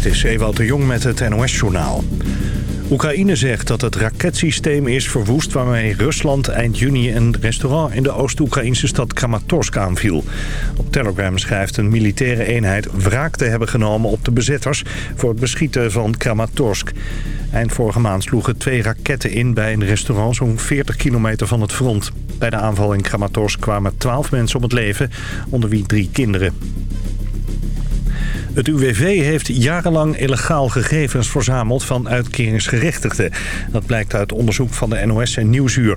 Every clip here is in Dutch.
Dit is Ewout de Jong met het NOS-journaal. Oekraïne zegt dat het raketsysteem is verwoest... waarmee Rusland eind juni een restaurant in de Oost-Oekraïnse stad Kramatorsk aanviel. Op Telegram schrijft een militaire eenheid wraak te hebben genomen op de bezetters... voor het beschieten van Kramatorsk. Eind vorige maand sloegen twee raketten in bij een restaurant... zo'n 40 kilometer van het front. Bij de aanval in Kramatorsk kwamen 12 mensen om het leven, onder wie drie kinderen. Het UWV heeft jarenlang illegaal gegevens verzameld van uitkeringsgerechtigden. Dat blijkt uit onderzoek van de NOS en Nieuwsuur.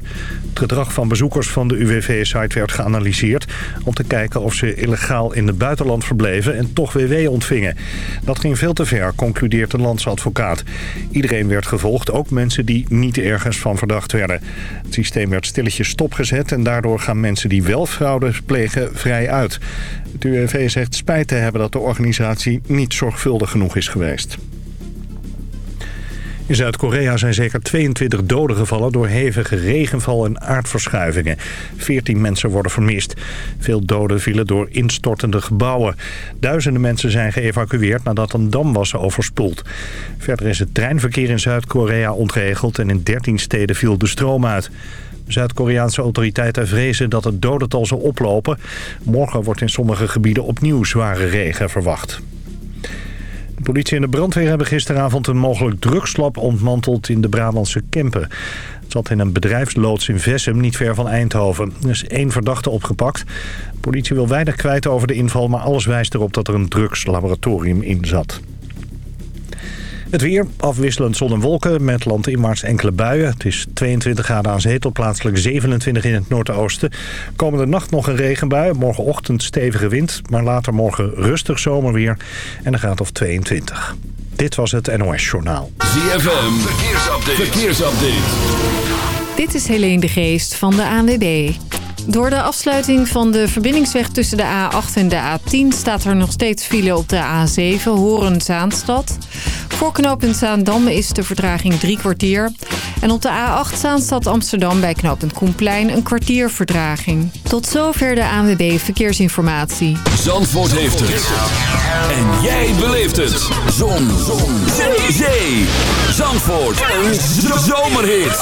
Het gedrag van bezoekers van de UWV-site werd geanalyseerd... om te kijken of ze illegaal in het buitenland verbleven en toch WW ontvingen. Dat ging veel te ver, concludeert de landsadvocaat. Iedereen werd gevolgd, ook mensen die niet ergens van verdacht werden. Het systeem werd stilletjes stopgezet... en daardoor gaan mensen die wel fraude plegen vrij uit. Het UWV zegt spijt te hebben dat de organisatie niet zorgvuldig genoeg is geweest. In Zuid-Korea zijn zeker 22 doden gevallen door hevige regenval en aardverschuivingen. 14 mensen worden vermist. Veel doden vielen door instortende gebouwen. Duizenden mensen zijn geëvacueerd nadat een dam was overspoeld. Verder is het treinverkeer in Zuid-Korea ontregeld en in 13 steden viel de stroom uit. Zuid-Koreaanse autoriteiten vrezen dat het dodental zal oplopen. Morgen wordt in sommige gebieden opnieuw zware regen verwacht. De politie en de brandweer hebben gisteravond een mogelijk drugslab ontmanteld in de Brabantse Kempen. Het zat in een bedrijfsloods in Vessem, niet ver van Eindhoven. Er is één verdachte opgepakt. De politie wil weinig kwijt over de inval, maar alles wijst erop dat er een drugslaboratorium in zat. Het weer, afwisselend zon en wolken met landinwaarts enkele buien. Het is 22 graden aan zee tot plaatselijk 27 in het noordoosten. Komende nacht nog een regenbui, morgenochtend stevige wind... maar later morgen rustig zomerweer en een graad of 22. Dit was het NOS Journaal. ZFM, verkeersupdate. verkeersupdate. Dit is Helene de Geest van de ANWB. Door de afsluiting van de verbindingsweg tussen de A8 en de A10... staat er nog steeds file op de A7, Horen-Zaanstad. Voor knooppunt Zaandam is de vertraging drie kwartier. En op de A8 Zaanstad Amsterdam bij knooppunt Koenplein een kwartier vertraging. Tot zover de ANWB Verkeersinformatie. Zandvoort heeft het. En jij beleeft het. Zon. Zon. Zee. Zandvoort. Een zomerhit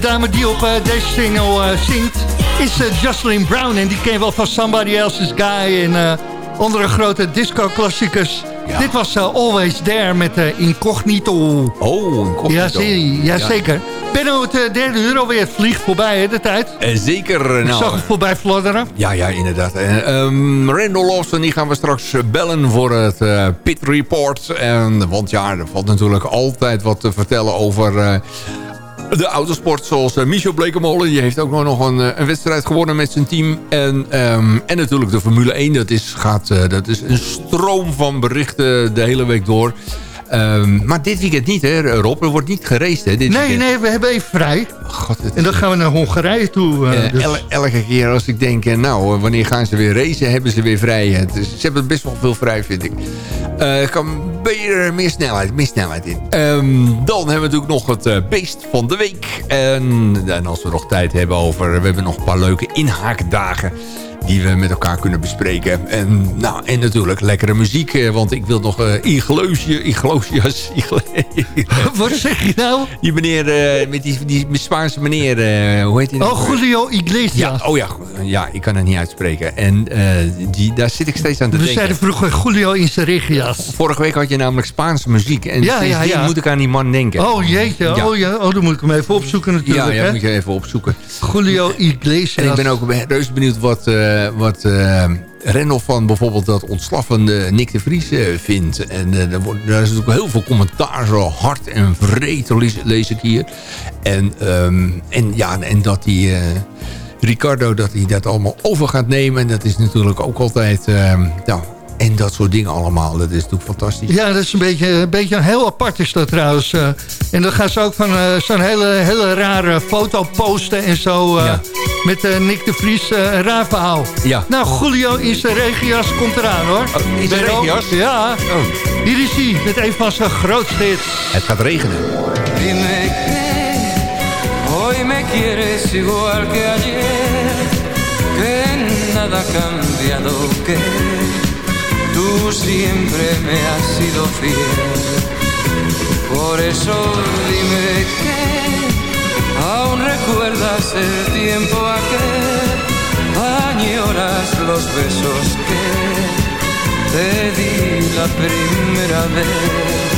De dame die op deze single zingt is Jocelyn Brown. En die ken je wel van Somebody Else's Guy en andere grote disco-klassiekers. Dit was Always There met Incognito. Oh, Incognito. Ja, zie, ja, zeker. Benno, het derde uur alweer. Het vliegt voorbij, hè, de tijd. zeker. Nou, Ik zag het voorbij fladderen. Ja, ja, inderdaad. Um, Randall Lawson, die gaan we straks bellen voor het Pit Report. En, want ja, er valt natuurlijk altijd wat te vertellen over de autosport zoals uh, Michel Blekemolen. Die heeft ook nog een, eh, een wedstrijd gewonnen met zijn team. En, um, en natuurlijk de Formule 1. Dat is, gaat, uh, dat is een stroom van berichten de hele week door. Um, maar dit weekend niet, hè, Rob? Er wordt niet geraced, hè? Dit nee, weekend. nee, we hebben even vrij. God, en dan gaan we naar Hongarije toe. Uh, dus. el elke keer als ik denk, nou, wanneer gaan ze weer racen, hebben ze weer vrij. Dus ze hebben best wel veel vrij, vind ik. Uh, er kan beter meer snelheid, meer snelheid in. Um, dan hebben we natuurlijk nog het beest van de week. En, en als we nog tijd hebben over... We hebben nog een paar leuke inhaakdagen die we met elkaar kunnen bespreken. En, nou, en natuurlijk lekkere muziek, eh, want ik wil nog uh, Iglesias... Iglesias Wat zeg je nou? Die meneer, uh, met die, die Spaanse meneer, uh, hoe heet hij nou? Oh, Julio Iglesias. Ja, oh ja, ja, ik kan het niet uitspreken. En die, daar zit ik steeds aan te we denken. We zeiden vroeger Julio regias. Vorige week had je namelijk Spaanse muziek. En ja, ja, ja. moet ik aan die man denken. Oh jeetje, ja. oh ja, oh, dan moet ik hem even opzoeken natuurlijk. Ja, ja hè? moet je even opzoeken. Julio Iglesias. En ik ben ook reuze benieuwd wat... wat uh, Rennoff van bijvoorbeeld dat ontslag van Nick de Vries uh, vindt. En er, wordt, is natuurlijk heel veel commentaar, zo hard en vreed lees, ik hier. En, um, en, ja, en dat die... Ricardo, dat hij dat allemaal over gaat nemen. En dat is natuurlijk ook altijd... nou, en dat soort dingen allemaal. Dat is natuurlijk fantastisch. Ja, dat is een beetje, een beetje heel apart is dat trouwens. Uh, en dan gaan ze ook van uh, zo'n hele, hele rare foto posten en zo. Uh, ja. Met Nick de Vries, een raar verhaal. Ja. Nou, Julio in zijn regias komt eraan hoor. Oh, in zijn regias? Ja. Oh. Hier is hij met een van zijn grootste hits. Het gaat regenen. Dime que hoy me quieres igual que ayer. Que nada cambiado que... Tú siempre me has sido fiel. Por eso dime que aún recuerdas el tiempo aquel. Añoras los besos que te di la primera vez.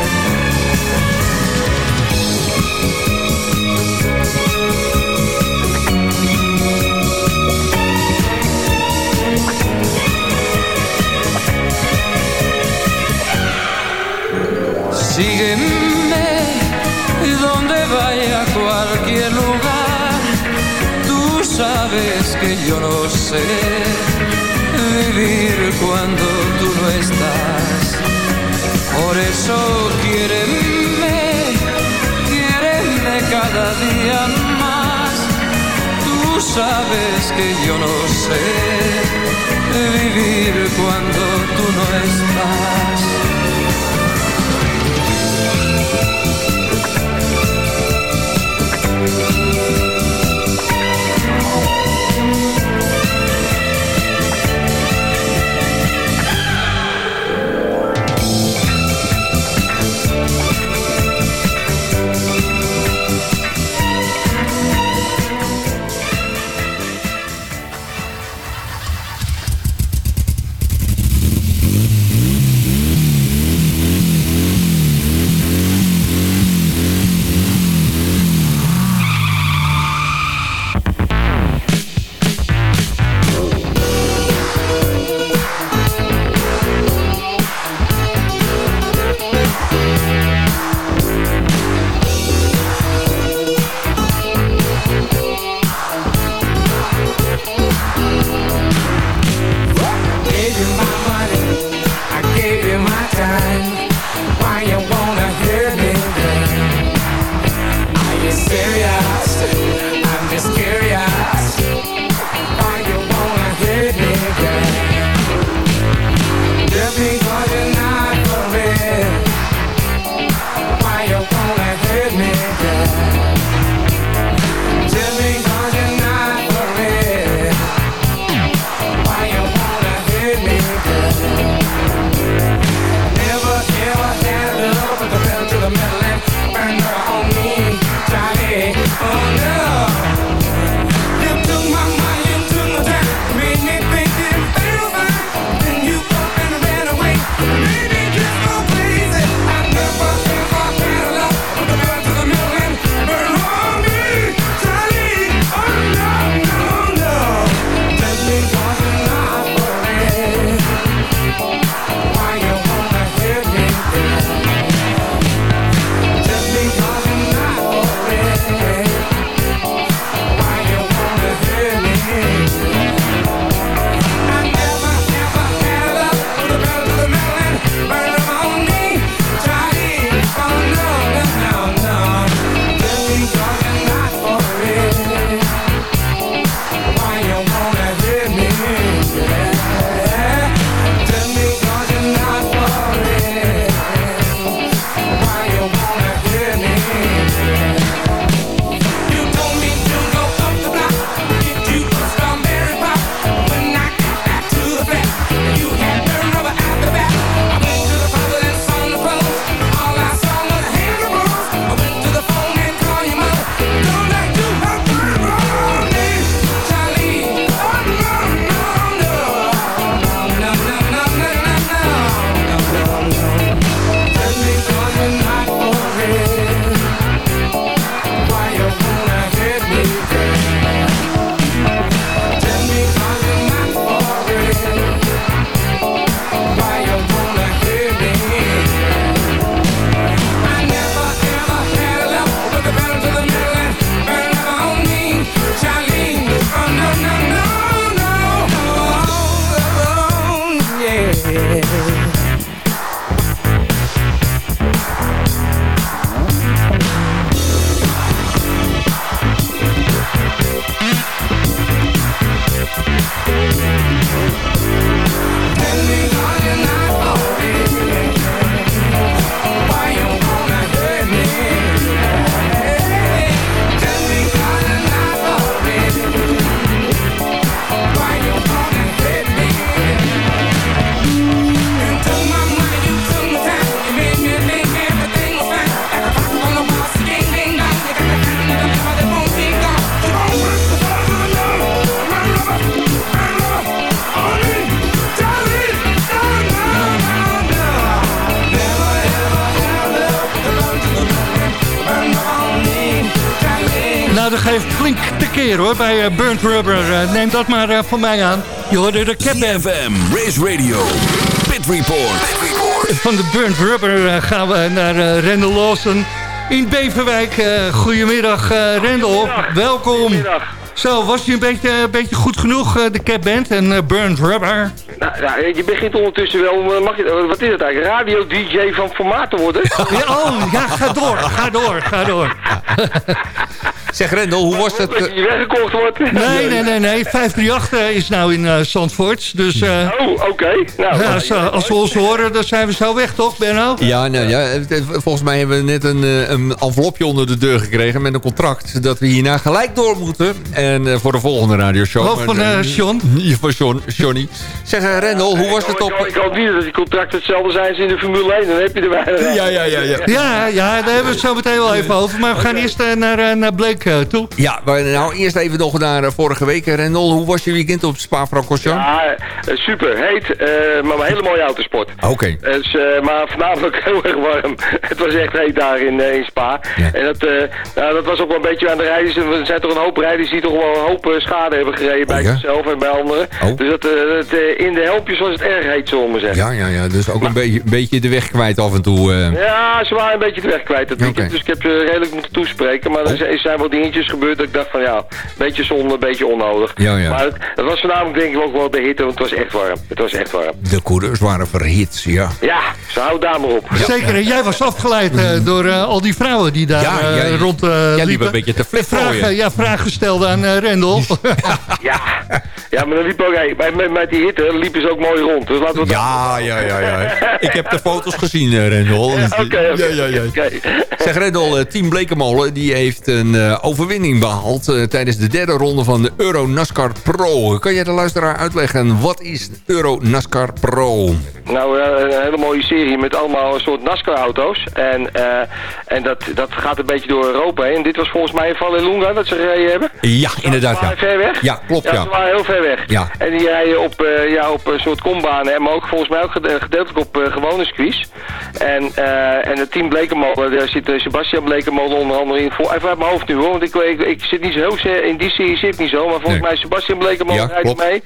Sé vivir cuando tú no estás. Por eso quiéreme, quiéreme cada día más. Tú sabes que yo no sé vivir cuando tú no estás. Tekeer hoor, bij uh, Burnt Rubber. Uh, neem dat maar uh, van mij aan. Je hoorde de cap CFM, Race Radio, Pit Report. Pit Report. Van de Burnt Rubber gaan we naar Randall Lawson in Beverwijk. goedemiddag Randall, welkom. Goedemiddag. Zo, was je een beetje, een beetje goed genoeg, de Cap Band en uh, Burnt Rubber? Nou, nou, je begint ondertussen wel, mag je, wat is het eigenlijk, radio-dj van formaat te worden? Ja, oh, ja, ga door, ga door, ga door. Zeg Rendel, hoe was het? Dat je weggekocht wordt. Nee, nee, nee, nee. 538 is nou in uh, Zandvoort. Dus, uh, oh, oké. Okay. Nou, ja, als, als, we ons horen, dan zijn we zo weg, toch, Benno? Ja, nou, ja, volgens mij hebben we net een, een envelopje onder de deur gekregen met een contract. Dat we hierna gelijk door moeten. En uh, voor de volgende radioshow. Hoofd van uh, Sean. Van Sean, Johnny. Zeg Rendel, hoe was het op... Ik hoop niet dat die contracten hetzelfde zijn als in de Formule 1. Dan heb je er. Ja, ja, ja. Ja, ja, ja daar hebben we het zo meteen wel even over. Maar we gaan eerst naar, naar Blake toe. Ja, nou eerst even nog naar uh, vorige week. Rendel, hoe was je weekend op Spa-Francorchamps? Ja, uh, super. Heet, uh, maar een hele mooie autosport. Oké. Okay. Dus, maar voornamelijk heel erg warm. Het was echt heet daar in, in Spa. Ja. En dat, nou, dat was ook wel een beetje aan de rijders. Er zijn toch een hoop rijders die toch wel een hoop schade hebben gereden bij oh, ja? zichzelf en bij anderen. Oh. Dus dat, in de helpjes was het erg heet, zullen we maar zeggen. Ja, ja, ja. Dus ook maar, een, beetje, een beetje de weg kwijt af en toe. Ja, ze waren een beetje de weg kwijt. Dat okay. Dus ik heb ze redelijk moeten toespreken. Maar oh. er zijn wel dingetjes gebeurd dat ik dacht van ja, een beetje zonde, een beetje onnodig. Ja, ja. Maar het, het, was voornamelijk denk ik ook wel de hitte, want het was echt warm. Het was echt warm. De coureurs waren verhit, ja. Ja, ze houden daar maar op. Zeker, en jij was afgeleid uh, door uh, al die vrouwen die daar ja, uh, rond uh, jij liep een beetje te vragen, Ja, vragen stelde aan Rendel. ja. ja, maar dan liep ook, hey, met, met die hitte liepen ze ook mooi rond. Dus laten we ja, ja, ja, ja. ik heb de foto's gezien, Rendel. Oké, oké. Ja, ja, ja. Zeg Rendel, Team Blekemolen die heeft een overwinning behaald tijdens de derde ronde van de Euro NASCAR Pro. Kan jij de luisteraar uitleggen, wat is Euro NASCAR Pro? Nou, een hele mooie serie met allemaal een soort NASCAR-auto's. En, uh, en dat, dat gaat een beetje door Europa heen. Dit was volgens mij in Vallelunga dat ze gereden hebben. Ja, inderdaad. Ja. ver weg. Ja, klopt. Ja, ze waren heel ver weg. Ja. En die rijden op, ja, op een soort kombanen. Maar ook volgens mij ook gedeeltelijk op gewone squeeze. En, en het team Blekemolen, daar zit Sebastian Blekemolen onder andere in. Even uit mijn hoofd nu hoor, want ik, ik, ik zit niet zo heel in die serie zit niet zo. Maar volgens mij Sebastian Blekemolen ja, rijdt klopt. mee.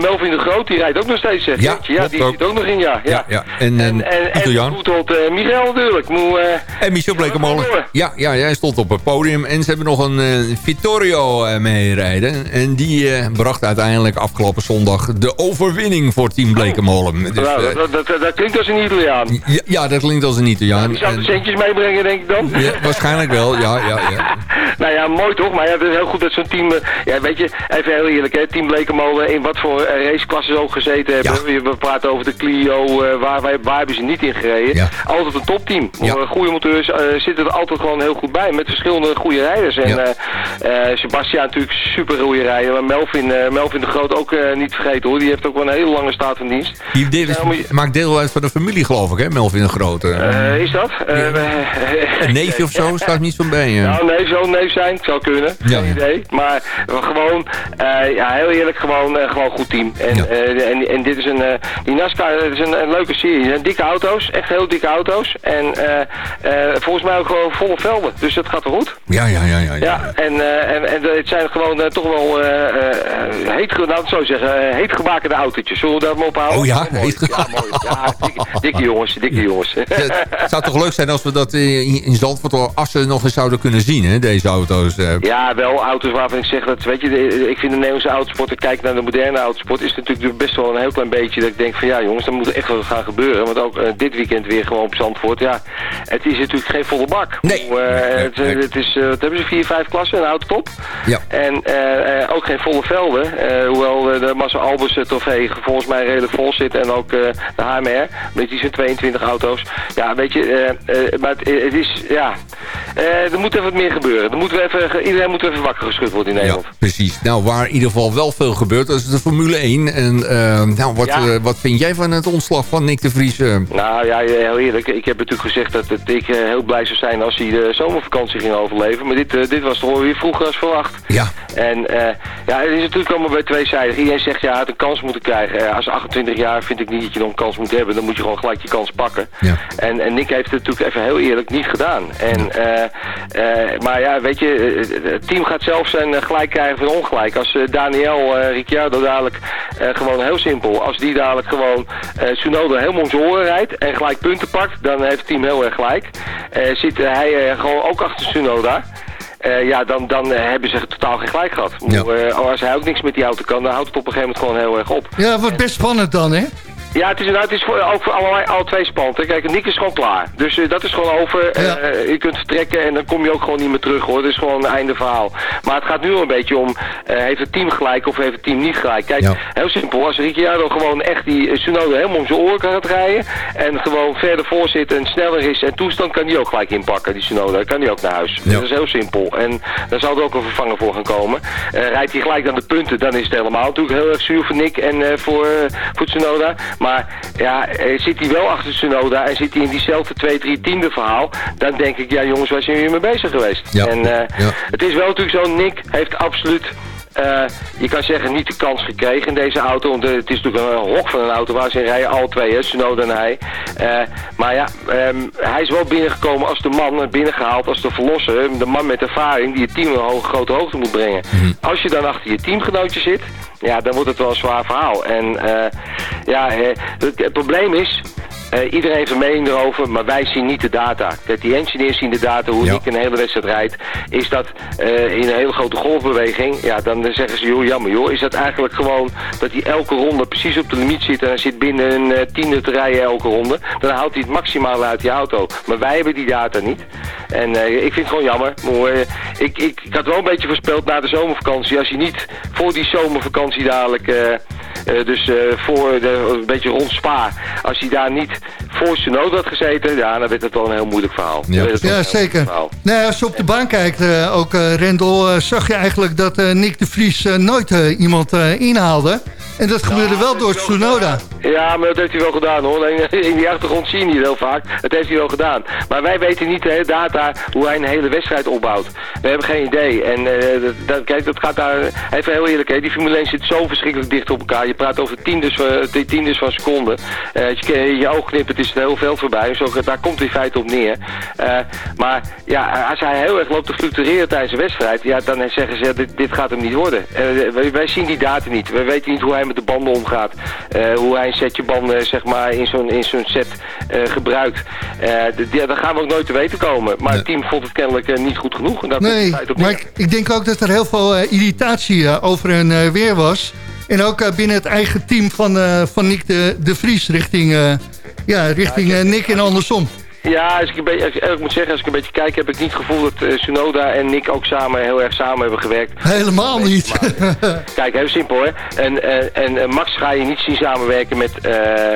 Melvin de Groot, die rijdt ook nog steeds. Zeg. Ja, ja die zit ook nog in, ja. ja. ja, En, en, en, en, tot uh, Michel natuurlijk. Moe, uh, en Michel Blekemolen. Ja, ja, jij stond op het podium. En ze hebben nog een Vittorio uh, meerijden. En die bracht uiteindelijk afgelopen zondag de overwinning voor Team Blekemolen. Oh. Dus, nou, dat, dat, dat, klinkt als een Italiaan. Ja, ja, dat klinkt als een Italiaan. die zou de centjes meebrengen, denk ik dan? Ja, waarschijnlijk wel, ja. ja, ja. nou ja, mooi toch? Maar ja, het is heel goed dat zo'n team... ja, weet je, even heel eerlijk, hè, Team Blekemolen in wat voor raceklasses ook gezeten hebben. Ja. We praten over de Clio, waar, wij, waar hebben ze niet in gereden. Ja. Altijd een topteam. Goede monteurs uh, zitten er altijd gewoon heel goed bij. Met verschillende goede rijders. En uh, Sebastian natuurlijk super goede rijder. Maar Melvin, Melvin de Groot ook niet vergeten hoor. Die heeft ook wel een hele lange staat van dienst. Die je... maakt deel uit van de familie geloof ik hè, Melvin de Groot. is dat? een neefje of zo staat niet zo bij je. Nou nee, zo'n neef zijn. Zou kunnen. Geen idee. Maar gewoon, ja heel eerlijk, gewoon, gewoon goed team. En, en, en, dit is een, die NASCAR, het is een, een leuke serie. Dikke auto's, echt heel dikke auto's. En volgens mij ook gewoon volle velden. Dus dat gaat wel goed. Ja, ja, ja. Ja, ja. ja en, en, en het zijn gewoon toch wel heet, nou, zo zeggen, heet gebakende autootjes. Zullen we daar maar op houden? Oh ja, heet ja, mooi. Ja, dikke, dikke jongens, dikke jongens. het zou toch leuk zijn als we dat in, in Zandvoort als ze nog eens zouden kunnen zien, hè, deze auto's. Ja, wel auto's waarvan ik zeg dat, weet je, ik vind de Nederlandse autosport, kijk naar de moderne autosport, is natuurlijk best wel een heel klein beetje dat ik denk van ja jongens, dan moet echt wat gaan gebeuren. Want ook uh, dit weekend weer gewoon op Zandvoort. Ja, het is natuurlijk geen volle bak. Nee. Uh, het, het, is, uh, wat hebben ze, vier, vijf klassen, een autotop. Ja. En ook geen volle velden. hoewel de Massa Albers trofee volgens mij redelijk vol zit. En ook de HMR, met die zijn 22 auto's. Ja, weet je, maar het, het, is, ja, er moet even wat meer gebeuren. Er moeten we even, iedereen moet even wakker geschud worden in Nederland. Ja, precies. Nou, waar in ieder geval wel veel gebeurt, dat is de Formule 1. En nou, wat, ja. wat vind jij van het ontslag van Nick de Vries? Nou ja, heel eerlijk. Ik heb natuurlijk gezegd dat het, ik heel blij zou zijn als hij de zomervakantie ging overleven. Maar dit, dit was toch weer vroeger als verwacht. Ja. En ja, het is natuurlijk allemaal bij tweezijdig. Iedereen zegt ja, hij had een kans moeten krijgen. Als 28 jaar vind ik niet dat je nog een kans moet hebben. Dan moet je gewoon gelijk je kans pakken. Ja. En, en Nick heeft het natuurlijk even heel eerlijk niet gedaan. En ja. Maar ja, weet je, het team gaat zelf zijn gelijk krijgen van ongelijk. Als Daniel Ricciardo dadelijk gewoon heel simpel, als die dadelijk gewoon Tsunoda helemaal om zijn oren rijdt en gelijk punten pakt, dan heeft het team heel erg gelijk. zit hij gewoon ook achter Tsunoda. Uh, ja, dan, dan hebben ze totaal geen gelijk gehad. Ja. Uh, als hij ook niks met die auto kan, dan houdt het op een gegeven moment gewoon heel erg op. Ja, wat best spannend dan, hè? Ja, het is het is voor, ook voor allebei, alle twee spanten. Kijk, Nick is gewoon klaar. Dus uh, dat is gewoon over. Ja. Uh, je kunt vertrekken en dan kom je ook gewoon niet meer terug hoor. Het is gewoon een einde verhaal. Maar het gaat nu een beetje om, uh, heeft het team gelijk of heeft het team niet gelijk? Kijk, ja. heel simpel. Als Ricciardo gewoon echt die Tsunoda helemaal om zijn oren kan rijden. En gewoon verder voor zit en sneller is en toestand kan die ook gelijk inpakken, die Tsunoda. Dan kan die ook naar huis. Ja. Dat is heel simpel. En daar zal er ook een vervanger voor gaan komen. rijdt hij gelijk aan de punten, dan is het helemaal natuurlijk heel erg zuur voor Nick en voor, voor Tsunoda. Maar ja, zit hij wel achter Tsunoda en zit hij in diezelfde 2, 3 tiende verhaal, dan denk ik, ja jongens, waar zijn jullie mee bezig geweest? Ja. En ja. het is wel natuurlijk zo, Nick heeft absoluut uh, je kan zeggen niet de kans gekregen in deze auto. Want het is natuurlijk een hok van een auto waar ze in rijden. Alle twee, hè, Tsunoda en hij. Uh, maar ja, um, hij is wel binnengekomen als de man, binnengehaald als de verlosser. De man met ervaring die het team een hoge, grote hoogte moet brengen. Mm -hmm. Als je dan achter je teamgenootje zit, ja, dan wordt het wel een zwaar verhaal. En uh, ja, het, het probleem is, uh, iedereen heeft een mening erover, maar wij zien niet de data. Kijk, die engineers zien de data, hoe ja. ik een hele wedstrijd rijd. Is dat uh, in een hele grote golfbeweging, ja, dan zeggen ze, joh, jammer joh. Is dat eigenlijk gewoon dat hij elke ronde precies op de limiet zit en hij zit binnen een uh, tiende te rijden elke ronde. Dan haalt hij het maximaal uit die auto. Maar wij hebben die data niet. En ik vind het gewoon jammer. Maar, ik, ik, ik had wel een beetje voorspeld na de zomervakantie. Als je niet voor die zomervakantie dadelijk... Uh, dus uh, voor de, een beetje rond Spa. Als hij daar niet voor zijn nood had gezeten, ja, dan werd het wel een heel moeilijk verhaal. Ja, ja zeker. Nou, als je op de baan kijkt, uh, ook Rendel, zag je eigenlijk dat Nick de Vries nooit iemand inhaalde. En dat gebeurde wel door Tsunoda. Ja, maar dat heeft hij wel gedaan hoor. In die achtergrond zie je niet heel vaak. Dat heeft hij wel gedaan. Maar wij weten niet de data hoe hij een hele wedstrijd opbouwt. We hebben geen idee. En uh, dat, kijk, dat gaat daar... Even heel eerlijk, hè. die Formule 1 zit zo verschrikkelijk dicht op elkaar. Je praat over tiendes tiendes van seconden. Uh, je je oog knipt, het is het heel veel voorbij. Zo, daar komt in feite op neer. Uh, maar ja, als hij heel erg loopt te fluctueren tijdens een wedstrijd... Ja, dan zeggen ze, dit, dit gaat hem niet worden. Wij, wij, zien die data niet. We weten niet hoe hij met de banden omgaat. hoe hij een setje banden zeg maar, in zo'n zo'n set gebruikt. Die, daar gaan we ook nooit te weten komen. Maar het team vond het kennelijk niet goed genoeg. En dat nee, maar ik, ik, denk ook dat er heel veel irritatie over en weer was... En ook binnen het eigen team van, van Nick de, de Vries richting, ja, richting ja, Nick en andersom. Ja, als ik, een beetje, als ik moet zeggen, als ik een beetje kijk, heb ik niet het gevoel dat uh, Tsunoda en Nick ook samen heel erg samen hebben gewerkt. Helemaal niet. kijk, heel simpel hè. En, uh, en uh, Max ga je niet zien samenwerken met,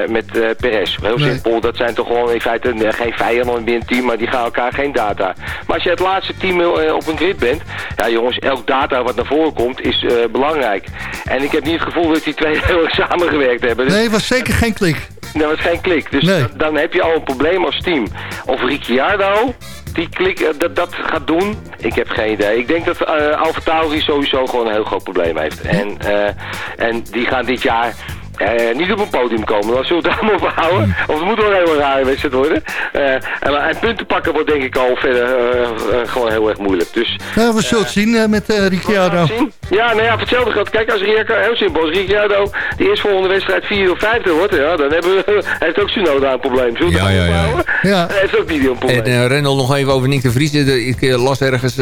met Perez. Heel nee. simpel. Dat zijn toch gewoon in feite geen vijanden binnen het team, maar die gaan elkaar geen data. Maar als je het laatste team op een grid bent, ja jongens, elk data wat naar voren komt is belangrijk. En ik heb niet het gevoel dat die twee heel erg samengewerkt hebben. Dus, nee, was zeker geen klik. Dat was geen klik. Dus nee. dan, dan, heb je al een probleem als team. Of Ricciardo die klik, dat, dat gaat doen, ik heb geen idee. Ik denk dat uh, Alfa Tauri sowieso gewoon een heel groot probleem heeft. En, uh, en die gaan dit jaar uh, niet op een podium komen, dan zullen we het allemaal voor houden. Of het moet wel een hele rare wedstrijd worden. Uh, en, en, punten pakken wordt denk ik al verder uh, gewoon heel erg moeilijk. Dus, nou, we zullen het zien met Ricciardo. Ja, nou ja, voor hetzelfde geldt. Kijk, als Ricciardo, heel simpel, als Ricciardo de eerstvolgende wedstrijd 4 of 5 wordt, ja, dan hebben we, heeft ook Sunoda een probleem. Zullen we ja, ja, ja. ja. Hij heeft ook niet een probleem. En Rendel nog even over Nick de Vries. Ik las ergens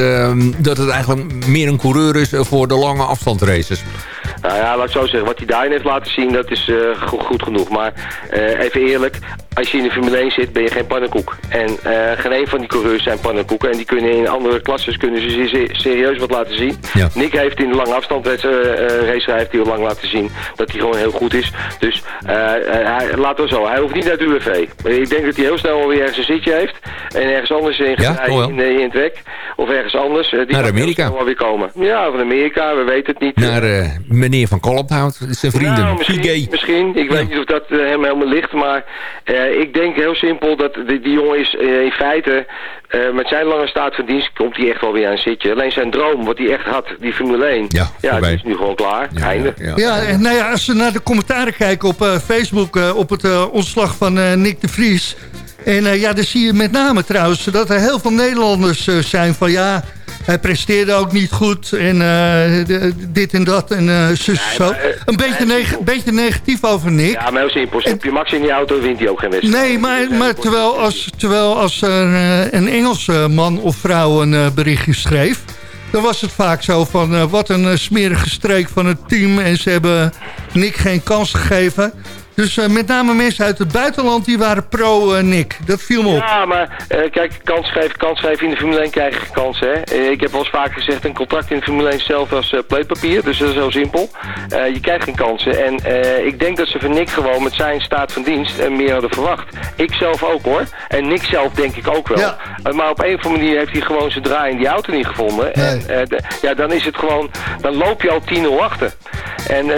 dat het eigenlijk meer een coureur is voor de lange afstandsraces. Nou ja, laat ik zo zeggen, wat hij daarin heeft laten zien, dat is uh, goed, goed, genoeg. Maar uh, even eerlijk, als je in de Formule 1 zit, ben je geen pannenkoek. En uh, geen een van die coureurs zijn pannenkoeken. En die kunnen in andere klasses kunnen ze serieus wat laten zien. Ja. Nick heeft in de lange afstand uh, race heeft hij al lang laten zien dat hij gewoon heel goed is. Dus hij, laten we zo, hij hoeft niet naar de UWV. Ik denk dat hij heel snel alweer ergens een zitje heeft. En ergens anders in, ja, in, in, het. Of ergens anders. die naar Amerika. Wel weer komen. Ja, van Amerika, we weten het niet. Naar meneer Van Kolphout, zijn vrienden. Nou, misschien, misschien, Ik ja. weet niet of dat hem helemaal ligt, maar uh, ik denk heel simpel dat die, die jongen is uh, in feite... Uh, met zijn lange staat van dienst komt hij echt wel weer aan een zitje. Alleen zijn droom, wat hij echt had, die Formule 1... Ja, ja die is nu gewoon klaar. Ja, Einde. Ja, ja. ja, nou ja, als we naar de commentaren kijken op Facebook... op het ontslag van Nick de Vries... En ja, dan zie je met name trouwens dat er heel veel Nederlanders zijn van... ja, hij presteerde ook niet goed en dit en dat en uh, zus zo. Een beetje, beetje negatief over Nick. Ja, maar heel simpel. Stop je Max in die auto, wint hij ook geen wedstrijd. Nee, maar, maar terwijl, als, terwijl als er een Engelse man of vrouw een berichtje schreef dan was het vaak zo van wat een smerige streek van het team. En ze hebben Nick geen kans gegeven. Dus uh, met name mensen uit het buitenland die waren pro-Nick. dat viel me op. Ja, maar uh, kijk, kans geven, kans geven in de Formule 1 krijg je kans. Hè? ik heb wel eens vaak gezegd, een contract in de Formule 1 zelf als pleetpapier. Dus dat is heel simpel. je krijgt geen kansen. En ik denk dat ze van Nick gewoon met zijn staat van dienst meer hadden verwacht. Ik zelf ook hoor. En Nick zelf denk ik ook wel. Ja. maar op een of andere manier heeft hij gewoon zijn draai in die auto niet gevonden. En, ja, dan is het gewoon, dan loop je al 10-0 achter. En,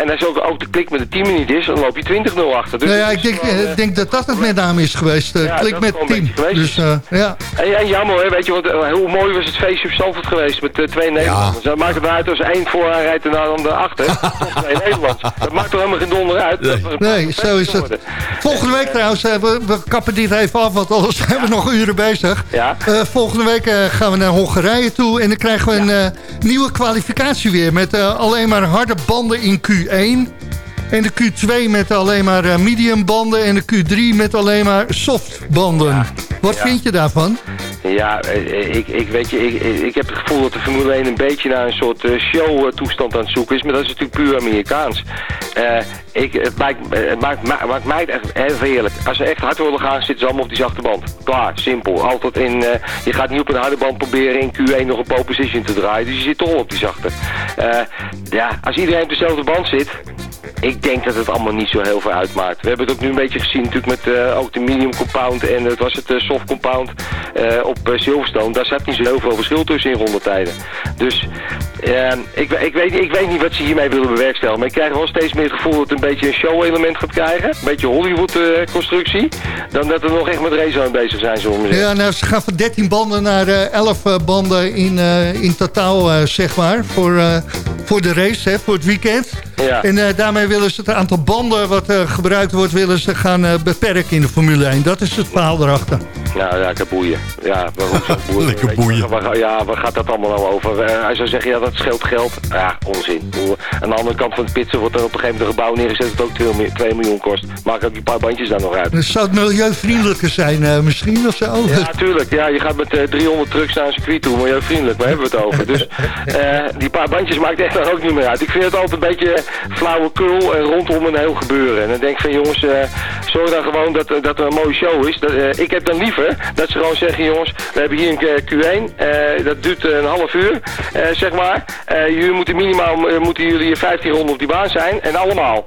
en als ook, ook de klik met de team niet is, dan loop je 20-0 achter. Dus nou ja, ik denk, uh, denk dat dat het met name is geweest. Uh, ja, klik met team. Dus, uh, ja. En, en, jammer, hè, weet je, wat, hoe mooi was het feestje op Zandvoort geweest met twee Nederlanders. Ja. Dat maakt het uit als één vooraan rijdt en dan achter. twee Nederlands. Dat maakt er helemaal geen donder uit. Nee, nee zo is het. Volgende week trouwens, we, we kappen dit even af, want anders zijn we nog uren bezig. Ja. volgende week gaan we naar Hongarije toe en dan krijgen we een nieuwe kwalificatie weer met alleen maar harde banden in Q1. En de Q2 met alleen maar uh, medium banden. En de Q3 met alleen maar soft banden. Wat vind je daarvan? Ja, eh, ik, ik, weet je, ik, ik heb het gevoel dat de Formule 1 een beetje naar een soort show-toestand aan het zoeken is. Maar dat is natuurlijk puur Amerikaans. Uh, ik, het maakt, het maakt, maakt, mij echt heel eerlijk. Als ze echt hard willen gaan, zitten ze allemaal op die zachte band. Klaar, simpel. Altijd in, uh, je gaat niet op een harde band proberen in Q1 nog een pole position te draaien. Dus je zit toch op die zachte. ja, als iedereen op dezelfde band zit, ik denk dat het allemaal niet zo heel veel uitmaakt. We hebben het ook nu een beetje gezien natuurlijk met uh, ook de medium compound en het was het uh, soft compound uh, op Silverstone. Daar zat niet zo heel veel verschil tussen in rondetijden. Dus ik, ik, weet, ik weet niet wat ze hiermee willen bewerkstelligen. Maar ik krijg wel steeds meer het gevoel dat het een beetje een show-element gaat krijgen. Een beetje Hollywood-constructie. dan dat we nog echt met race aan bezig zijn, zo Ja, nou, ze gaan van 13 banden naar 11 banden in, in totaal, zeg maar. Voor, voor de race, hè, voor het weekend. Ja. En daarmee willen ze het aantal banden wat uh, gebruikt wordt... willen ze gaan uh, beperken in de Formule 1. Dat is het verhaal erachter. Nou ja, ik boeien. Ja, waarom zo boeien? Lekker boeien. Waar, ja, waar gaat dat allemaal nou over? Uh, hij zou zeggen, ja, dat scheelt geld. Ja, onzin. Aan de andere kant van de pitsen wordt er op een gegeven moment een gebouw neergezet... dat ook 2, 2 miljoen kost. Maak ook een paar bandjes daar nog uit. Dus zou het milieuvriendelijker zijn misschien of zo? Ja, natuurlijk. Ja, je gaat met 300 trucks naar een circuit toe. Milieuvriendelijk, waar hebben we het over? Dus die paar bandjes maakt echt dan ook niet meer uit. Ik vind het altijd een beetje flauwekul en rondom een heel gebeuren. En dan denk ik van jongens, uh, zorg dan gewoon dat, dat er een mooie show is. Dat, ik heb dan liever dat ze gewoon zeggen jongens, we hebben hier een Q1. Uh, dat duurt een half uur, zeg maar. jullie moeten minimaal moeten jullie 15 ronden op die baan zijn. En allemaal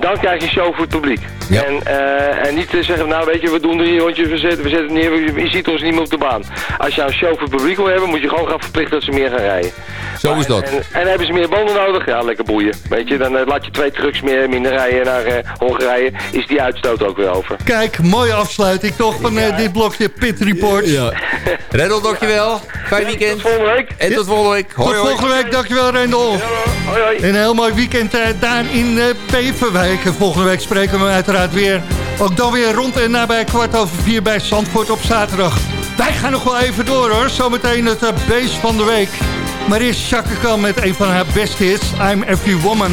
dan krijg je een show voor het publiek. En, uh, en niet te zeggen, nou weet je, we doen er hier rondje, we zetten, we zetten neer, je ziet ons niet meer op de baan. Als je een show voor het publiek wil hebben, moet je gewoon gaan verplichten dat ze meer gaan rijden. Zo is dat. En, en, hebben ze meer banden nodig? Ja, lekker boeien. Weet je, dan uh, laat je twee trucks meer, minder rijden naar uh, Hongarije, is die uitstoot ook weer over. Kijk, mooie afsluiting toch van ja. dit blokje Pit Report. Ja. Rendel, dankjewel. Fijn weekend. Tot volgende week. En tot volgende week. Hoi, tot volgende week, dankjewel Rendel. hoi, hoi. een heel mooi weekend daar in uh, Peverwijk. En volgende week spreken we uiteraard weer. Ook dan weer rond en nabij kwart over vier bij Zandvoort op zaterdag. Wij gaan nog wel even door hoor. Zometeen het uh, beest van de week. Maar eerst met een van haar best hits. I'm Every Woman.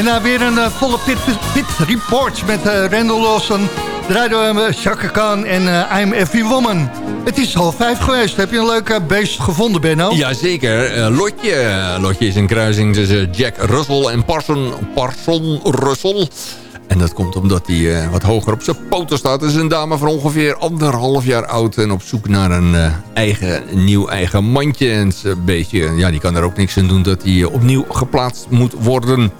En na weer een volle pit, pit report met Randall Lawson... draaiden we Chaka Khan en I'm Every Woman. Het is half vijf geweest. Heb je een leuke beest gevonden, Benno? Jazeker. Uh, Lotje. Lotje is een kruising tussen Jack Russell en Parson, Parson Russell. En dat komt omdat hij wat hoger op zijn poten staat. Het is een dame van ongeveer anderhalf jaar oud... en op zoek naar een eigen, nieuw eigen mandje. En een beetje, ja, die kan er ook niks aan doen dat hij opnieuw geplaatst moet worden.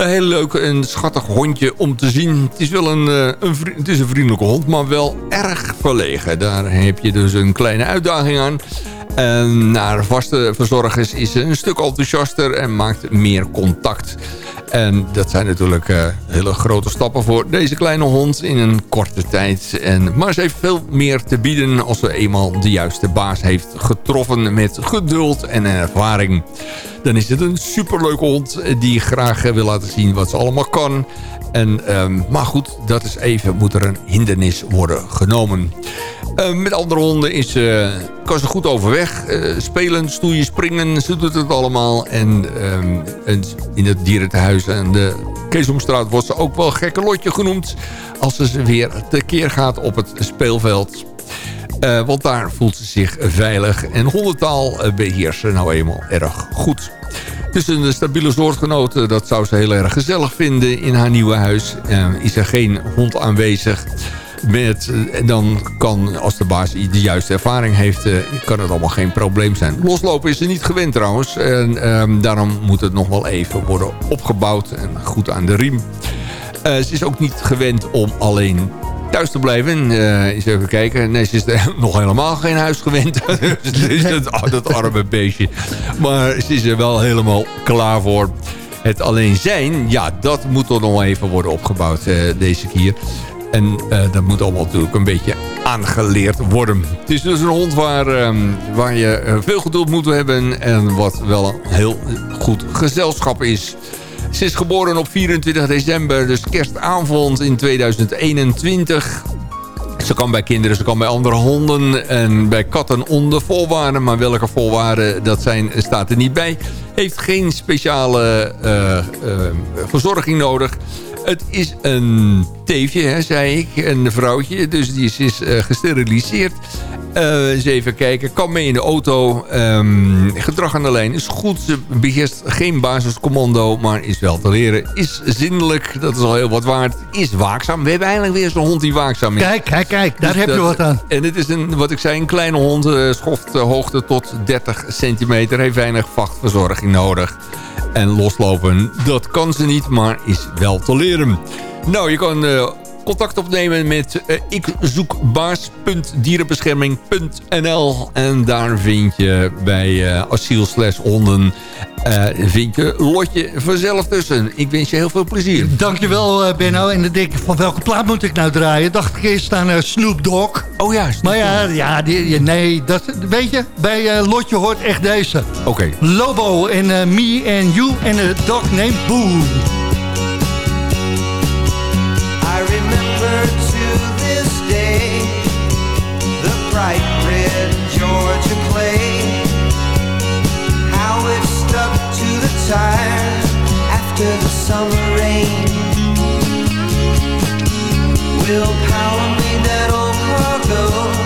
Een heel leuk en schattig hondje om te zien. Het is wel een, een, het is een vriendelijke hond, maar wel erg verlegen. Daar heb je dus een kleine uitdaging aan. En naar vaste verzorgers is ze een stuk enthousiaster en maakt meer contact. En dat zijn natuurlijk uh, hele grote stappen voor deze kleine hond in een korte tijd. En, maar ze heeft veel meer te bieden als ze eenmaal de juiste baas heeft getroffen met geduld en ervaring. Dan is het een superleuke hond die graag wil laten zien wat ze allemaal kan. En, um, maar goed, dat is even, moet er een hindernis worden genomen. Uh, met andere honden is, uh, kan ze goed overweg. Uh, spelen, stoeien, springen, ze doet het allemaal. En, en in het dierentehuis en de Keesomstraat wordt ze ook wel gekke lotje genoemd. Als ze weer tekeer gaat op het speelveld. want daar voelt ze zich veilig. En hondentaal beheerst ze nou eenmaal erg goed. Is een stabiele soortgenoot. Dat zou ze heel erg gezellig vinden in haar nieuwe huis. Is er geen hond aanwezig. Met, uh, dan kan, als de baas de juiste ervaring heeft, uh, kan het allemaal geen probleem zijn. Loslopen is ze niet gewend trouwens. En um, daarom moet het nog wel even worden opgebouwd en goed aan de riem. ze is ook niet gewend om alleen thuis te blijven. Uh, eens even kijken. Nee, ze is nog helemaal geen huis gewend. dus dat, oh, dat arme beestje. Maar ze is er wel helemaal klaar voor. Het alleen zijn, ja, dat moet er nog even worden opgebouwd deze keer. En uh, dat moet allemaal natuurlijk een beetje aangeleerd worden. Het is dus een hond waar, um, waar je veel geduld moet hebben... en wat wel een heel goed gezelschap is... Ze is geboren op 24 december, dus kerstavond in 2021. Ze kan bij kinderen, ze kan bij andere honden en bij katten onder voorwaarden. Maar welke voorwaarden dat zijn, staat er niet bij. Heeft geen speciale uh, verzorging nodig. Het is een teefje, hè, zei ik, een vrouwtje. Dus die is, uh, gesteriliseerd. Uh, eens even kijken. Kan mee in de auto. Um, gedrag aan de lijn is goed. Ze beheerst geen basiscommando, maar is wel te leren. Is zindelijk, dat is al heel wat waard. Is waakzaam. We hebben eigenlijk weer zo'n hond die waakzaam is. Kijk, kijk, kijk. Daar dus heb dat, je wat aan. En het is een, wat ik zei, een kleine hond. Uh, schoft hoogte tot 30 centimeter. Heeft weinig vachtverzorging nodig. En loslopen, dat kan ze niet, maar is wel te leren. Nou, je kan uh, contact opnemen met uh, ikzoekbaas.dierenbescherming.nl en daar vind je bij uh, asiel honden uh, vind je Lotje vanzelf tussen. Ik wens je heel veel plezier. Dankjewel Benno. En dan denk ik van welke plaat moet ik nou draaien? Dacht ik eerst aan Snoop Dogg. Oh ja. Maar ja, ja die, nee, dat, weet je, bij Lotje hoort echt deze. Oké. Okay. Lobo en Me and You en een dog named Boo. Day the bright red Georgia clay. How it stuck to the tires after the summer rain. Will power me that old cargo? a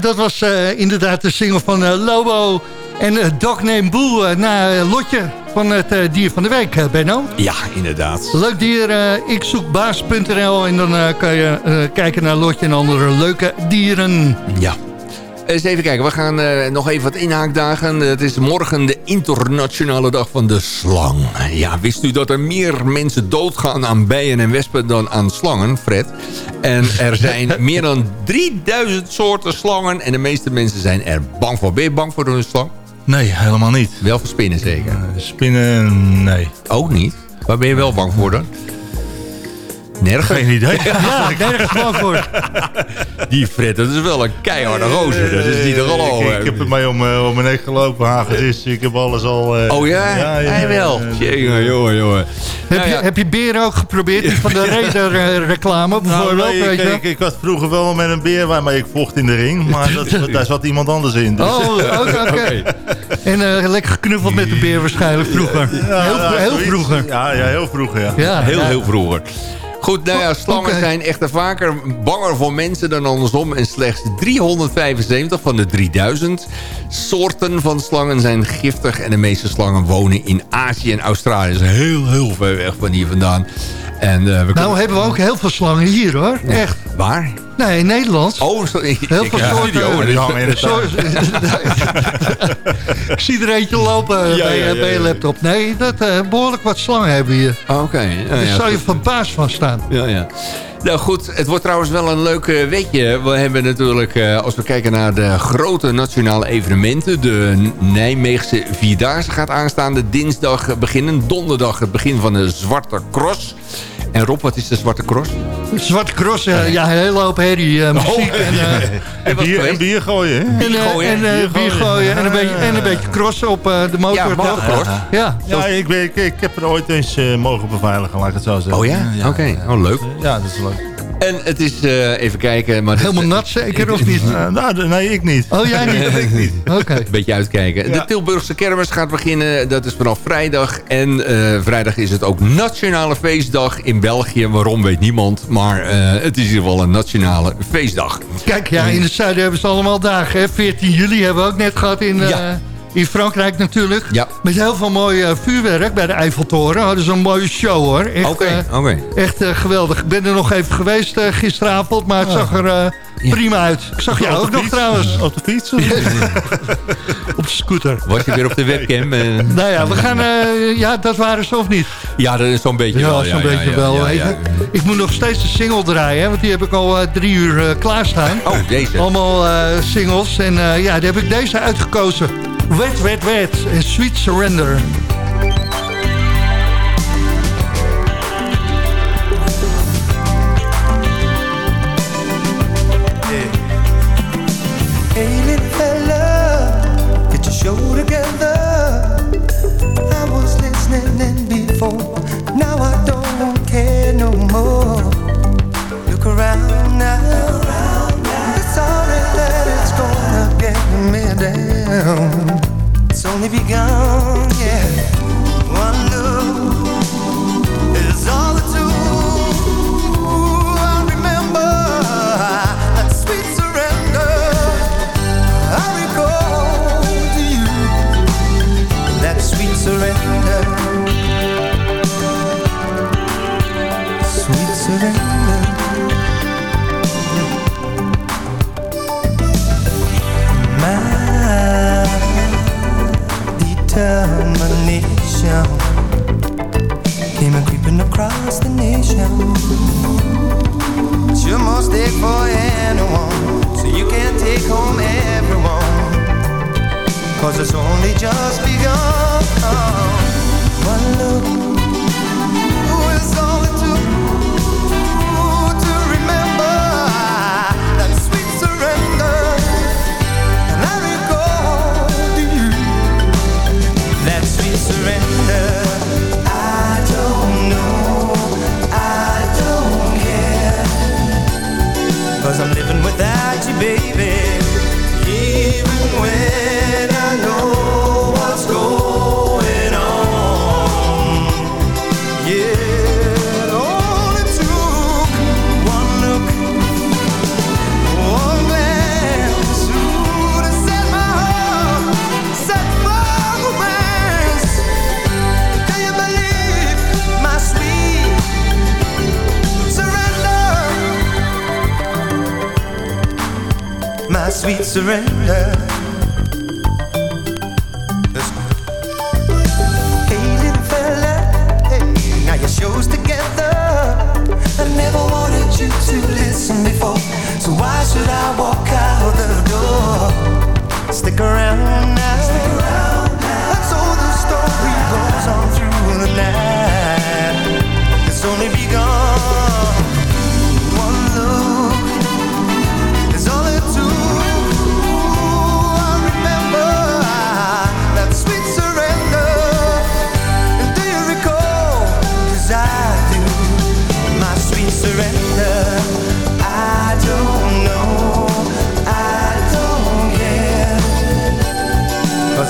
en dat was eh, inderdaad de single van eh, Lobo en uh, Dog Name Boel naar Lotje van het dier van de week, Benno. Ja, inderdaad. Leuk dier, ik zoek baas.nl en dan kan je kijken naar Lotje en andere leuke dieren. Ja, eens even kijken, we gaan uh, nog even wat inhaakdagen. Het is morgen de internationale dag van de slang. Ja, wist u dat er meer mensen doodgaan aan bijen en wespen dan aan slangen, Fred? En er zijn meer dan 3000 soorten slangen en de meeste mensen zijn er bang voor. Ben je bang voor een slang? Nee, helemaal niet. Wel voor spinnen zeker? Uh, spinnen, nee. Ook niet? Waar ben je wel bang voor dan? Nergens? Geen idee. Ja, nergens bang voor. Die Fred, dat is wel een keiharde roze. Dat is niet te geloven. Ik, ik, heb ermee om, uh, om mijn nek gelopen, hagedis. Ik heb alles al... Uh, oh ja? Ja, ja Hij wel. Jongen, jongen, jongen. Heb, nou, je, heb je beren ook geprobeerd? Die van de Raider uh, reclame bijvoorbeeld? Nou, nee, ik, ik, ik, was vroeger wel met een beer waarmee ik vocht in de ring. Maar dat, daar zat iemand anders in. Dus. Oh, oké. Okay, okay. En lekker geknuffeld met de beer waarschijnlijk vroeger. Ja, heel, heel vroeger. Ja, ja, heel vroeger, ja. ja heel, heel vroeger. Goed, nou ja, slangen okay. zijn echter vaker banger voor mensen dan andersom. En slechts 375 van de 3000 soorten van slangen zijn giftig. En de meeste slangen wonen in Azië en Australië. Dat is heel, heel ver weg van hier vandaan. En, uh, we nou hebben we ook heel veel slangen hier hoor. Echt. Waar? Nee, in Nederland. Oh, sorry. Heel veel ja, soorten. Die hangen in de Ik zie er eentje lopen ja, bij, ja, bij, je laptop. Nee, dat, uh, behoorlijk wat slangen hebben hier. Oké. Okay. Daar zou je verbaasd van staan. Ja, ja. Nou goed, het wordt trouwens wel een leuk weetje. We hebben natuurlijk, als we kijken naar de grote nationale evenementen... de Nijmeegse Vierdaagse gaat aanstaande dinsdag beginnen. Donderdag het begin van de Zwarte Cross. En Rob, wat is de Zwarte Cross? De Zwarte Cross, uh, ja, een hele hoop herrie, uh, muziek. Oh, en, uh, en, bier, en bier gooien. En, bier gooien. En, bier, gooien. En, een beetje, en een beetje crossen op de motor. Ja, motorcross. Ja, ja ik, ben, ik, ik, heb er ooit eens mogen beveiligen, laat ik het zo zeggen. Oh ja? ja Oké, okay. oh leuk. Ja, dat is leuk. En het is, uh, even kijken... Maar Helemaal nat zeker, of niet? Uh, nou, nee, ik niet. Oh, jij niet? ik niet. Oké. Okay. Beetje uitkijken. Ja. De Tilburgse kermis gaat beginnen. Dat is vanaf vrijdag. En uh, vrijdag is het ook Nationale Feestdag in België. Waarom, weet niemand. Maar het is in ieder geval een Nationale Feestdag. Kijk, ja, in het zuiden hebben ze allemaal dagen. Hè? 14 juli hebben we ook net gehad in... Ja. In Frankrijk natuurlijk. Ja. Met heel veel mooi uh, vuurwerk bij de Eiffeltoren. Hadden ze een mooie show hoor. Echt, okay, uh, okay. echt uh, geweldig. Ik ben er nog even geweest gisteravond. Maar het oh. zag er prima uit. Ik zag jou ook nog trouwens. Op de fiets? op de scooter. Was je weer op de webcam? nou ja, we gaan... ja, dat waren ze of niet? Ja, dat is zo'n beetje ja, wel. Zo'n ja, beetje wel. Ik, ik, moet nog steeds de single draaien. Hè, want die heb ik al drie uur klaarstaan. Oh, deze. Allemaal singles. En ja, die heb ik deze uitgekozen. Wet, Wet, Wet en Sweet Surrender. Sweet surrender. Hey, little fella, together. I never wanted you to listen before, so why should I walk out the door? Stick around now. Stick around now. And so the story goes on through the night. It's only begun.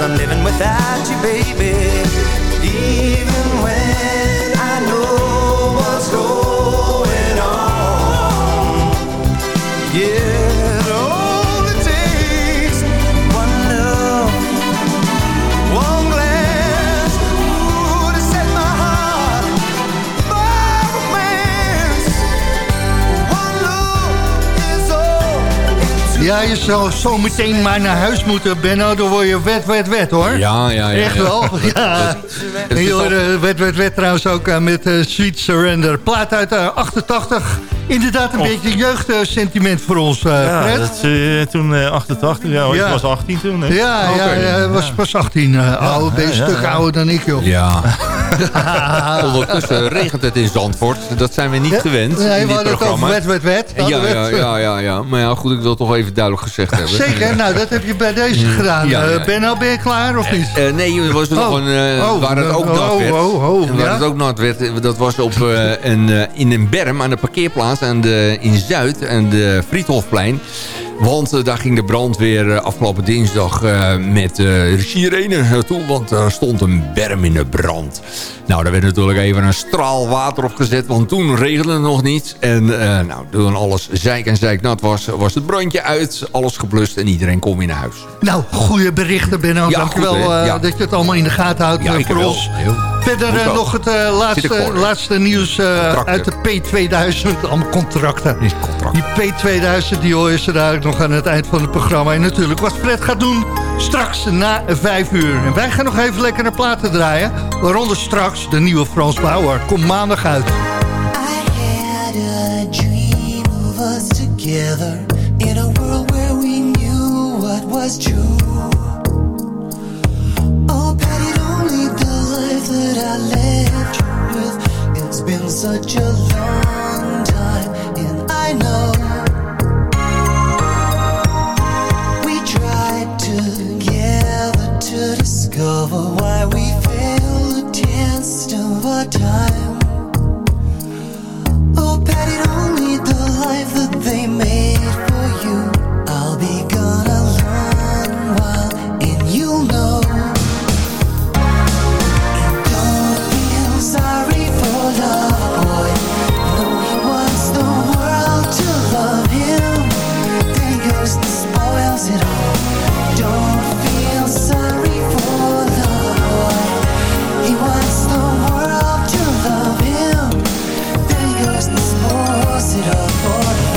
Cause I'm living without you, baby. Ja, je zou zo meteen maar naar huis moeten, Benno. Dan word je wet, wet, wet, hoor. Ja, ja, ja. Echt ja. wel? Ja. En je hoorde wet, wet, wet trouwens ook eh, met eh, Sweet Surrender. Plaat uit eh, 88. Inderdaad een beetje jeugdsentiment voor ons, eh Ja, Fred. dat, eh, toen eh, 88, ja, Ja. ik was 18 toen. Hè? Ja, ja, Oké. ja, hij was pas 18. eh oude, ben je een ja, stuk ja. ouder dan ik, joh. Ja. Ondertussen regent het in Zandvoort. Dat zijn we niet gewend Nee, in dit het programma. over wet, wet, wet. ja, ja, het. ja, ja, ja. Maar ja, goed, ik wil het toch even duidelijk gezegd hebben. Zeker, nou dat heb je bij deze gedaan. Ja, Eh, ja. Benno, ben je klaar of niet? Eh, nee, er was nog Oh. een, eh, Oh, waar het ook oh, nat oh, werd. oh, oh, waar het ook nat werd, dat was op, een, in een berm aan de parkeerplaats aan de, in Zuid, aan de Friedhofplein. Want eh, daar ging de brandweer eh, afgelopen dinsdag eh, met sirene naartoe. Want er stond een berm in de brand. Nou, daar werd natuurlijk even een straal water op gezet. Want toen regende het nog niet. En nou, toen alles zeik en zeik nat was, was het brandje uit. Alles geblust en iedereen kon weer naar huis. Nou, goede berichten, Benno. Ja, goed, eh, Ja. dat je het allemaal in de gaten houdt Ja, voor wel. ons. Heel. Verder eh, nog het eh, laatste, laatste nieuws eh, uit de P2000. Allemaal contracten. Die P2000 die hoor je ze dadelijk nog aan het eind van het programma. En natuurlijk wat Fred gaat doen straks na vijf uur. En wij gaan nog even lekker naar platen draaien. Waaronder straks de nieuwe Frans Bauer. Komt maandag uit. I had a dream of us together in a world where we knew what was true. I left you with. It's been such a long time, and I know we tried together to discover why we failed the test of our time. Was it all for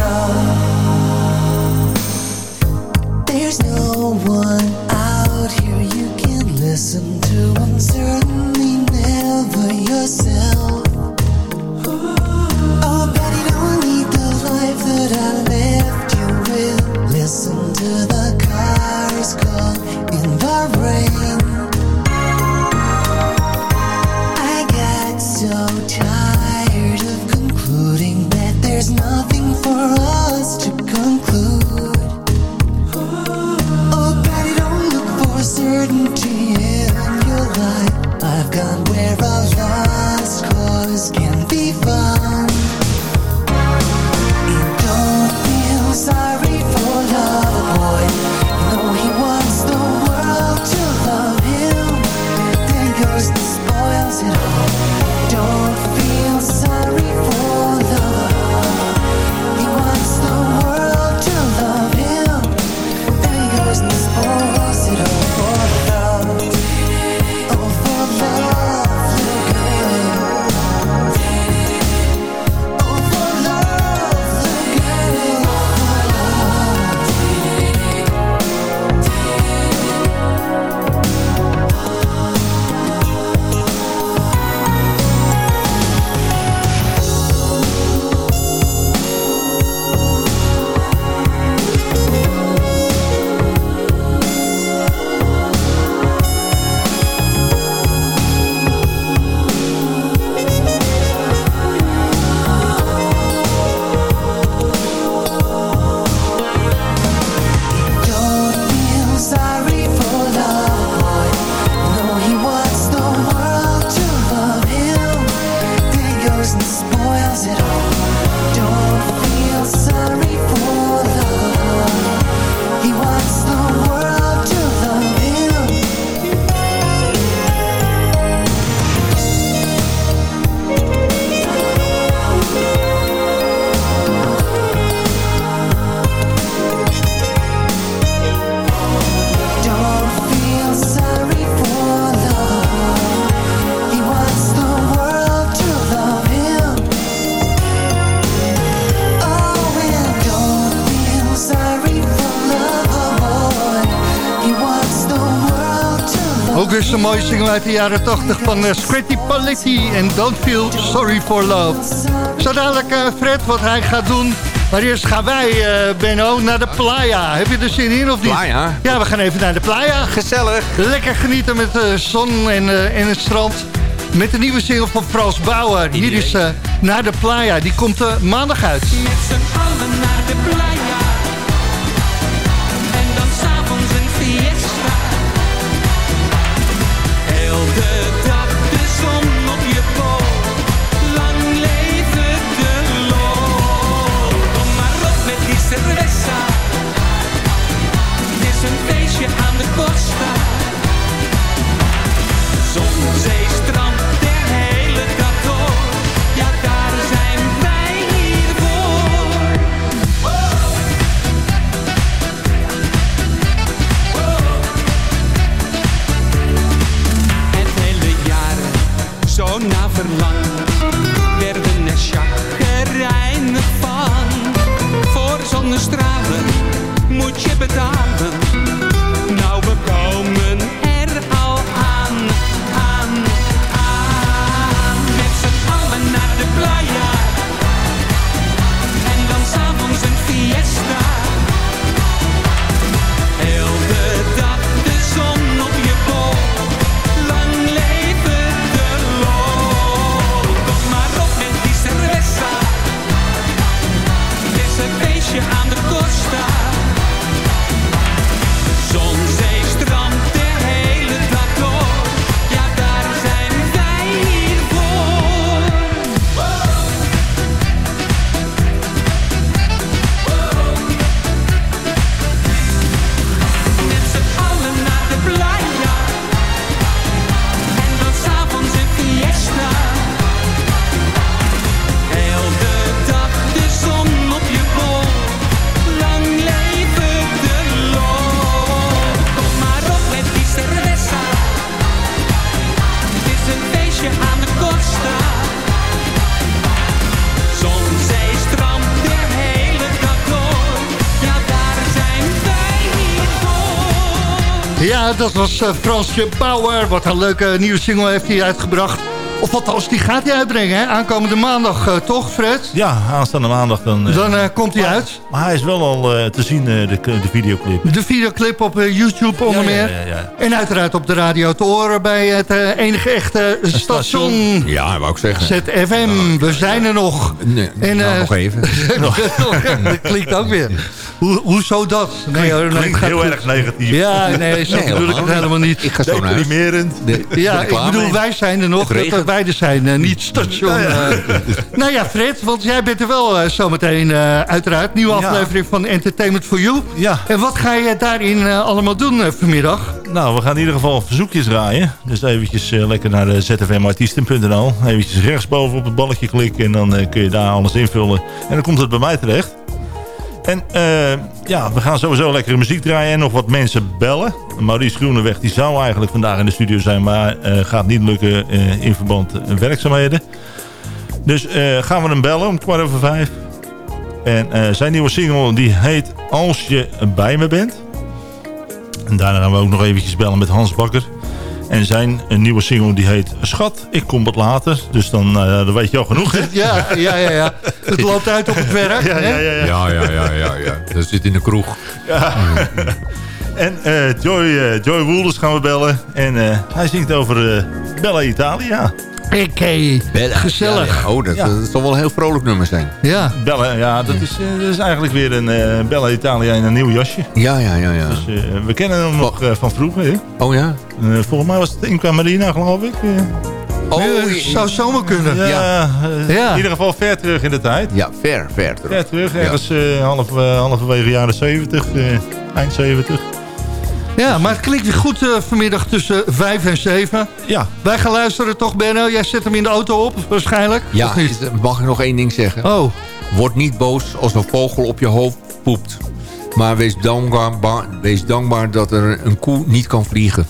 mooie single uit de jaren 80 van uh, Scratty Paletti en Don't Feel Sorry for Love. Zo dadelijk uh, Fred wat hij gaat doen. Maar eerst gaan wij, uh, Benno, naar de playa. Heb je er zin in of niet? Playa? Ja, we gaan even naar de playa. Gezellig. Lekker genieten met de zon en, en het strand. Met de nieuwe single van Frans Bauer. Hier is Naar de Playa. Die komt maandag uit. Met z'n allen naar de playa. Heel Ja, dat was uh, Fransje Bauer. Wat een leuke nieuwe single heeft hij uitgebracht. Of althans, die gaat hij uitbrengen, hè? Aankomende maandag, uh, toch, Fred? Ja, aanstaande maandag dan... Uh, dan komt hij uit. Maar hij is wel al te zien, de, de videoclip. De videoclip op YouTube onder ja, meer. Ja, ja, en uiteraard op de radio te horen bij het enige echte station. Ja, wou ik zeggen. ZFM, we zijn er nog. Nee, en, nou, nog even. dat klinkt ook weer. Hoe, hoezo dat? Nee, klinkt heel erg negatief. Ja, nee, zo nee, bedoel ik het helemaal niet. Ik ga zo naar Deprimerend. Ja, ik bedoel, mee. wij zijn er nog. Dat wij er zijn, uh, niet station. Ja, ja. Uh, nou ja, Fred, want jij bent er wel uh, zometeen uiteraard. Nieuwe aflevering van Entertainment for You. Ja. En wat ga je daarin allemaal doen vanmiddag? Nou, we gaan in ieder geval verzoekjes draaien. Dus eventjes lekker naar de zfmartiesten.nl. Eventjes rechtsboven op het balletje klikken en dan kun je daar alles invullen. En dan komt het bij mij terecht. En uh, ja, we gaan sowieso lekkere muziek draaien en nog wat mensen bellen. Maurice Groeneweg die zou eigenlijk vandaag in de studio zijn, maar uh, gaat niet lukken uh, in verband met werkzaamheden. Dus gaan we hem bellen om kwart over vijf. En zijn nieuwe single die heet Als je bij me bent. En daarna gaan we ook nog eventjes bellen met Hans Bakker. En zijn een nieuwe single die heet Schat, ik kom wat later. Dus dan, uh, dan weet je al genoeg. Hè? Ja, ja, ja, ja. Het loopt uit op het werk. Ja, ja, ja. ja. ja, ja, ja, ja, ja. Dat zit in de kroeg. Ja. en uh, Joy, uh, Joy Woelders gaan we bellen. En hij zingt over Bella Italia. Oké, Bella, gezellig. Ja, ja. Oh, dat, Ja. dat zal wel een heel vrolijk nummer zijn. Ja, Bella, ja, dat is, eh, dat is eigenlijk weer een eh, Bella Italia in een nieuw jasje. Ja, ja, ja, ja. Dus eh, we kennen hem nog van vroeger. Hè? Oh ja? Volgens mij was het Inca Marina, geloof ik. Oh, zou zomaar kunnen. ja, ja. Ja. in ieder geval ver terug in de tijd. Ja, ver, ver terug. Ver terug, ergens eh, half, eh, halverwege jaren 70, eh, eind 70. Ja, maar het klinkt goed eh, vanmiddag tussen 5 en 7. Ja, Wij gaan luisteren toch, Benno? Jij zet hem in de auto op, waarschijnlijk? Ja, mag ik nog één ding zeggen? Oh, Word niet boos als een vogel op je hoofd poept. Maar wees dankbaar, wees dankbaar dat er een koe niet kan vliegen.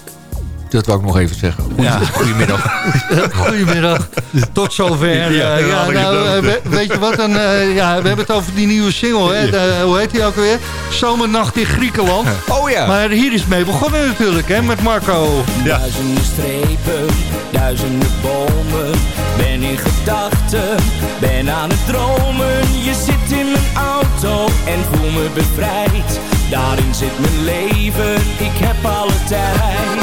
Dat wou ik nog even zeggen. Ja. Goedemiddag. Goedemiddag. Tot zover. Ja, Ja, nou, eh, we- weet je wat? Dan, eh, ja, we hebben het over die nieuwe single. Hè? De- hoe heet die ook alweer? Zomernacht in Griekenland. Oh ja. Maar hier is mee begonnen natuurlijk, hè, met Marco. Ja. Duizenden strepen, duizenden bomen. Ben in gedachten, ben aan het dromen. Je zit in mijn auto en voel me bevrijd. Daarin zit mijn leven, ik heb alle tijd.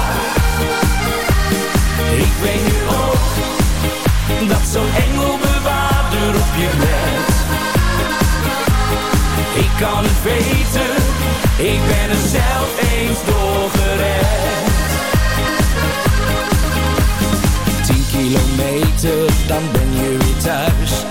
Ik weet nu ook dat zo'n engelbewaarder op je let. Ik kan het weten, ik ben er zelf eens door gered. Tien kilometer, dan ben je weer thuis.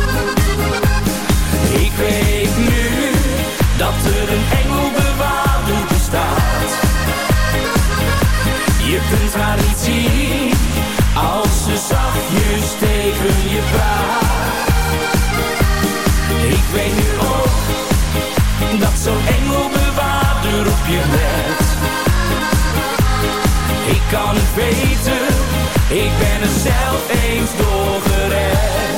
Ik weet nu dat er een engelbewaarder bestaat. Je kunt haar niet zien als ze zachtjes tegen je praat. Ik weet nu ook dat zo'n engelbewaarder op je let. Ik kan het weten, ik ben er zelf eens door gered.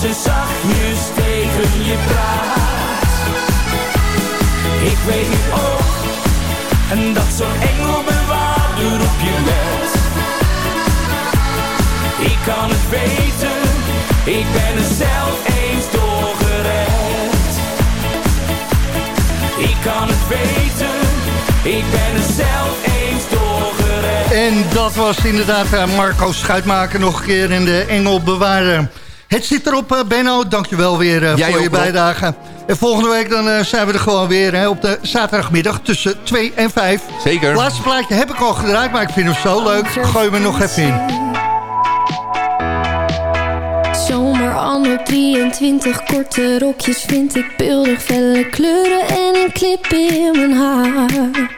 Ze zachtjes tegen je praat. Ik weet nu ook en dat zo'n engelbewaarder op je let. Ik kan het weten, ik ben er zelf eens door gered. Ik kan het weten, ik ben er zelf eens door gered. En dat was inderdaad eh, Marco Schuitmaker nog een keer in de Engel bewaren. Het zit erop, eh, Benno. Dankjewel weer eh, Jij voor je ook, Rob. bijdrage. En volgende week dan, eh, zijn we er gewoon weer hè, op de zaterdagmiddag tussen 2 en 5. Zeker. laatste plaatje heb ik al gedraaid, maar ik vind hem zo leuk. Gooi er nog even in. Zomer anno 23, korte rokjes vind ik beeldig Felle kleuren en een clip in mijn haar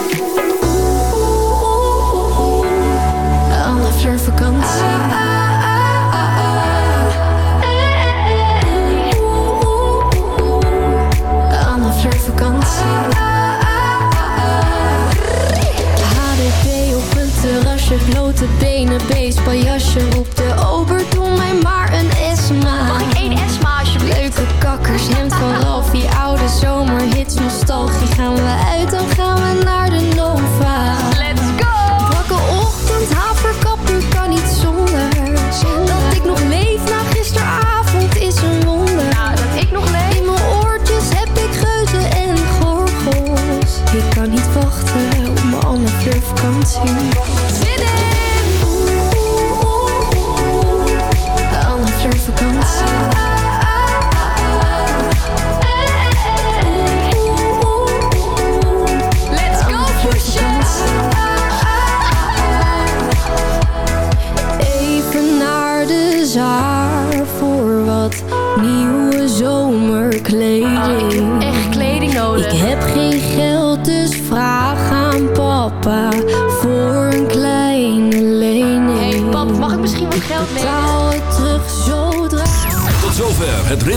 Op de ober, doe mij maar een Esma Mag ik één Esma alsjeblieft? Leuke kakkers, hemd van Ralf, die oude zomerhits, nostalgie Gaan we uit, dan